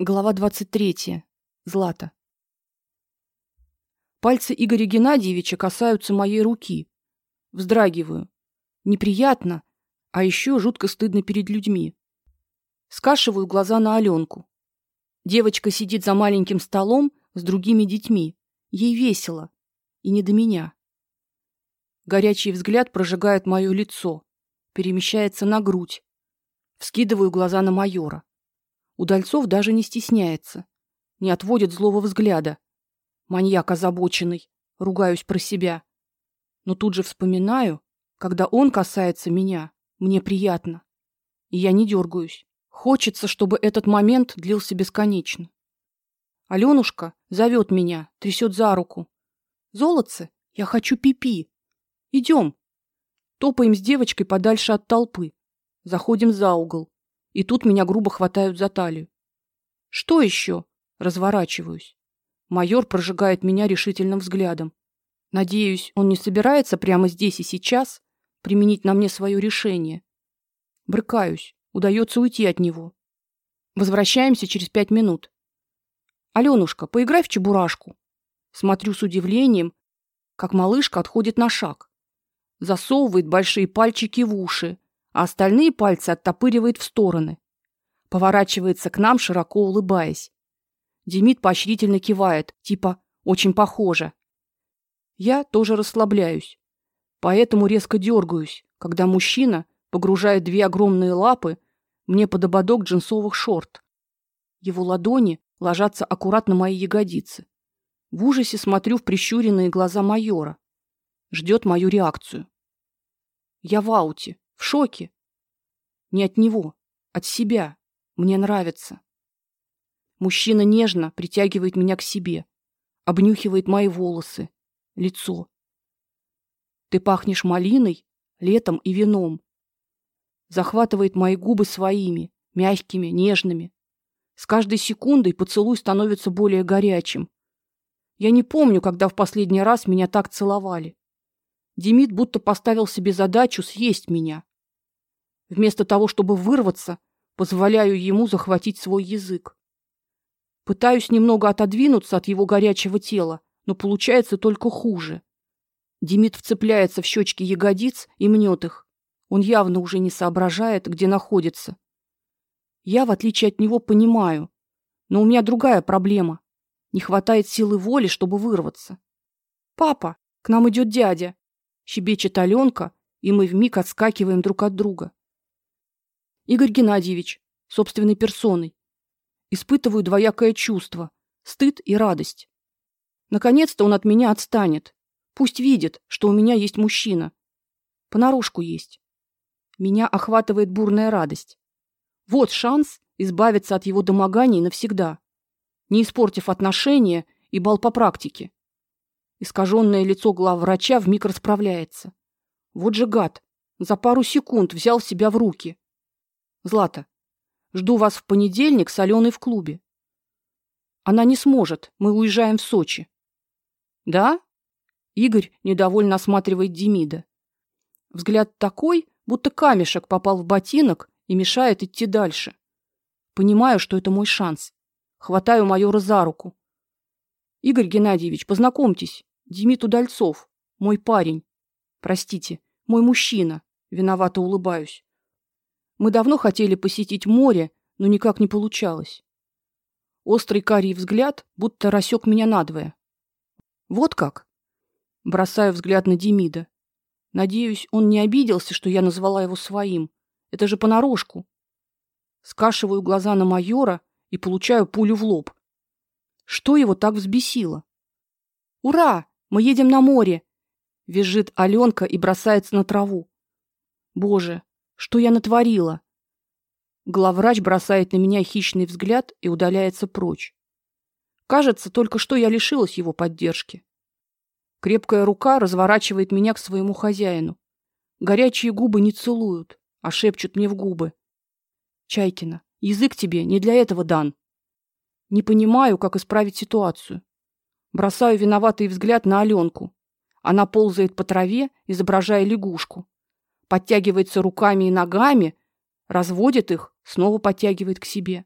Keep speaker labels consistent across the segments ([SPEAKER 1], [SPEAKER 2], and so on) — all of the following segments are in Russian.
[SPEAKER 1] Глава 23. Злата. Пальцы Игоря Геннадьевича касаются моей руки. Вздрагиваю. Неприятно, а еще жутко стыдно перед людьми. Скашиваю глаза на Алёнку. Девочка сидит за маленьким столом с другими детьми. Ей весело, и не до меня. Горячий взгляд прожигает моё лицо, перемещается на грудь. Вскидываю глаза на майора. Удальцов даже не стесняется, не отводит злого взгляда. Маньяк озабоченный, ругаюсь про себя. Но тут же вспоминаю, когда он касается меня, мне приятно. И я не дергаюсь. Хочется, чтобы этот момент длился бесконечно. Алёнушка зовет меня, трясет за руку. Золотце, я хочу пипи. Идем. Топаем с девочкой подальше от толпы. Заходим за угол и тут меня грубо хватают за талию. Что еще? Разворачиваюсь. Майор прожигает меня решительным взглядом. Надеюсь, он не собирается прямо здесь и сейчас применить на мне свое решение. Брыкаюсь, удается уйти от него. Возвращаемся через пять минут. Алёнушка, поиграй в чебурашку. Смотрю с удивлением, как малышка отходит на шаг. Засовывает большие пальчики в уши, а остальные пальцы оттопыривает в стороны. Поворачивается к нам, широко улыбаясь. Демид поощрительно кивает, типа очень похоже. Я тоже расслабляюсь. Поэтому резко дергаюсь, когда мужчина погружает две огромные лапы мне под ободок джинсовых шорт. Его ладони ложатся аккуратно мои ягодицы. В ужасе смотрю в прищуренные глаза майора. Ждет мою реакцию. Я в ауте. В шоке. Не от него, от себя. Мне нравится. Мужчина нежно притягивает меня к себе, обнюхивает мои волосы, лицо. Ты пахнешь малиной, летом и вином. Захватывает мои губы своими, мягкими, нежными. С каждой секундой поцелуй становится более горячим. Я не помню, когда в последний раз меня так целовали. Демид будто поставил себе задачу съесть меня. Вместо того, чтобы вырваться, позволяю ему захватить свой язык. Пытаюсь немного отодвинуться от его горячего тела, но получается только хуже. Демид вцепляется в щечки ягодиц и мнет их. Он явно уже не соображает, где находится. Я, в отличие от него, понимаю, но у меня другая проблема. Не хватает силы воли, чтобы вырваться. Папа, к нам идет дядя, щебечет Алёнка, и мы вмиг отскакиваем друг от друга. Игорь Геннадьевич, собственной персоной. Испытываю двоякое чувство: стыд и радость. Наконец-то он от меня отстанет. Пусть видит, что у меня есть мужчина. Понарошку есть. Меня охватывает бурная радость. Вот шанс избавиться от его домоганий навсегда, не испортив отношения и бал по практике. Искаженное лицо главврача вмиг расправляется. Вот же гад, за пару секунд взял себя в руки. Злата, жду вас в понедельник с Аленой в клубе. Она не сможет. Мы уезжаем в Сочи. Да? Игорь недовольно осматривает Демида. Взгляд такой, будто камешек попал в ботинок и мешает идти дальше. Понимаю, что это мой шанс. Хватаю майора за руку. Игорь Геннадьевич, познакомьтесь, Демид Удальцов, мой парень. Простите, мой мужчина. Виновато улыбаюсь. Мы давно хотели посетить море, но никак не получалось. Острый карий взгляд будто рассек меня надвое. Вот как. Бросаю взгляд на Демида. Надеюсь, он не обиделся, что я назвала его своим. Это же понарошку. Скашиваю глаза на майора и получаю пулю в лоб. Что его так взбесило? Ура! Мы едем на море, визжит Алёнка и бросается на траву. Боже, что я натворила? Главврач бросает на меня хищный взгляд и удаляется прочь. Кажется, только что я лишилась его поддержки. Крепкая рука разворачивает меня к своему хозяину. Горячие губы не целуют, а шепчут мне в губы. Чайкина, язык тебе не для этого дан. Не понимаю, как исправить ситуацию. Бросаю виноватый взгляд на Алёнку. Она ползает по траве, изображая лягушку подтягивается руками и ногами, разводит их, снова подтягивает к себе.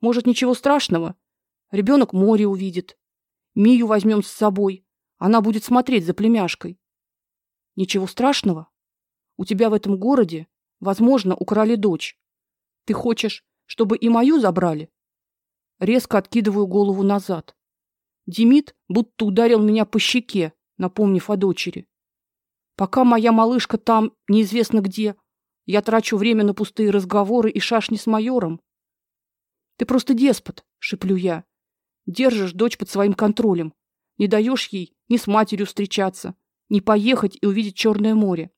[SPEAKER 1] Может, ничего страшного? Ребенок море увидит. Мию возьмем с собой. Она будет смотреть за племяшкой. Ничего страшного? У тебя в этом городе, возможно, украли дочь. Ты хочешь, чтобы и мою забрали? Резко откидываю голову назад. Демид будто ударил меня по щеке, напомнив о дочери. Пока моя малышка там, неизвестно где, я трачу время на пустые разговоры и шашни с майором. Ты просто деспот, шиплю я. Держишь дочь под своим контролем, не даешь ей ни с матерью встречаться, ни поехать и увидеть Черное море.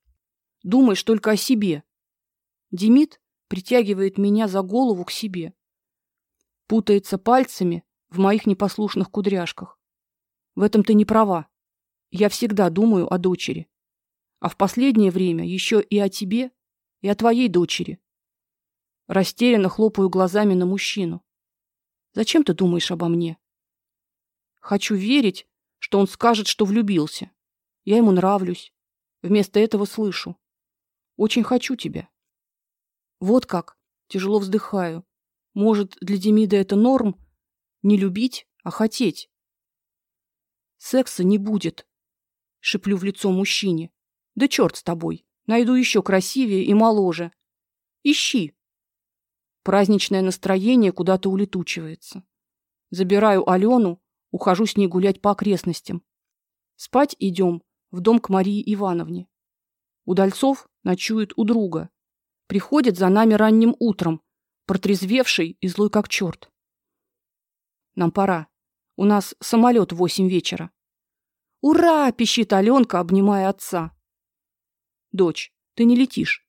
[SPEAKER 1] Думаешь только о себе. Демид притягивает меня за голову к себе. Путается пальцами в моих непослушных кудряшках. В этом ты не права. Я всегда думаю о дочери. А в последнее время еще и о тебе и о твоей дочери. Растерянно хлопаю глазами на мужчину. Зачем ты думаешь обо мне? Хочу верить, что он скажет, что влюбился. Я ему нравлюсь. Вместо этого слышу: "Очень хочу тебя". Вот как. Тяжело вздыхаю. Может, для Демида это норм не любить, а хотеть. Секса не будет, шиплю в лицо мужчине. Да черт с тобой. Найду еще красивее и моложе. Ищи. Праздничное настроение куда-то улетучивается. Забираю Алену, ухожу с ней гулять по окрестностям. Спать идем в дом к Марии Ивановне. Удальцов ночует у друга. Приходит за нами ранним утром, протрезвевший и злой как черт. Нам пора. У нас самолет в восемь вечера. Ура, пищит Аленка, обнимая отца. Дочь, ты не летишь.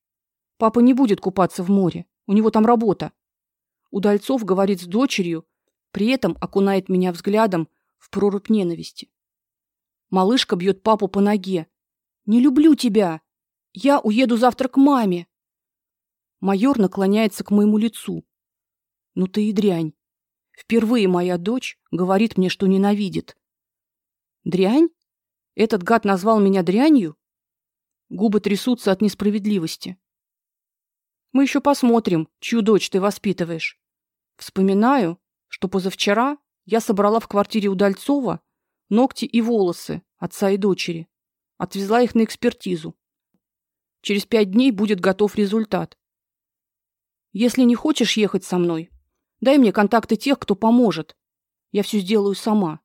[SPEAKER 1] Папа не будет купаться в море. У него там работа. Удальцов говорит с дочерью, при этом окунает меня взглядом в прорубь ненависти. Малышка бьет папу по ноге. Не люблю тебя. Я уеду завтра к маме. Майор наклоняется к моему лицу. Ну ты и дрянь. Впервые моя дочь говорит мне, что ненавидит. Дрянь? Этот гад назвал меня дрянью? Губы трясутся от несправедливости. Мы еще посмотрим, чью дочь ты воспитываешь. Вспоминаю, что позавчера я собрала в квартире у Дальцова ногти и волосы отца и дочери, отвезла их на экспертизу. Через пять дней будет готов результат. Если не хочешь ехать со мной, дай мне контакты тех, кто поможет. Я все сделаю сама.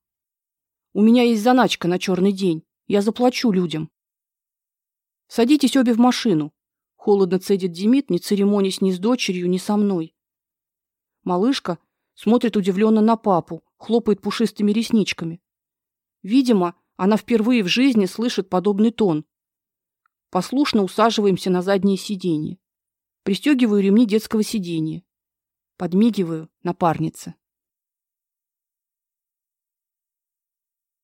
[SPEAKER 1] У меня есть заначка на черный день. Я заплачу людям. Садитесь обе в машину. Холодно цедит Демид, не церемонясь ни с дочерью, ни со мной. Малышка смотрит удивленно на папу, хлопает пушистыми ресничками. Видимо, она впервые в жизни слышит подобный тон. Послушно усаживаемся на заднее сиденье. Пристегиваю ремни детского сиденья. Подмигиваю напарнице.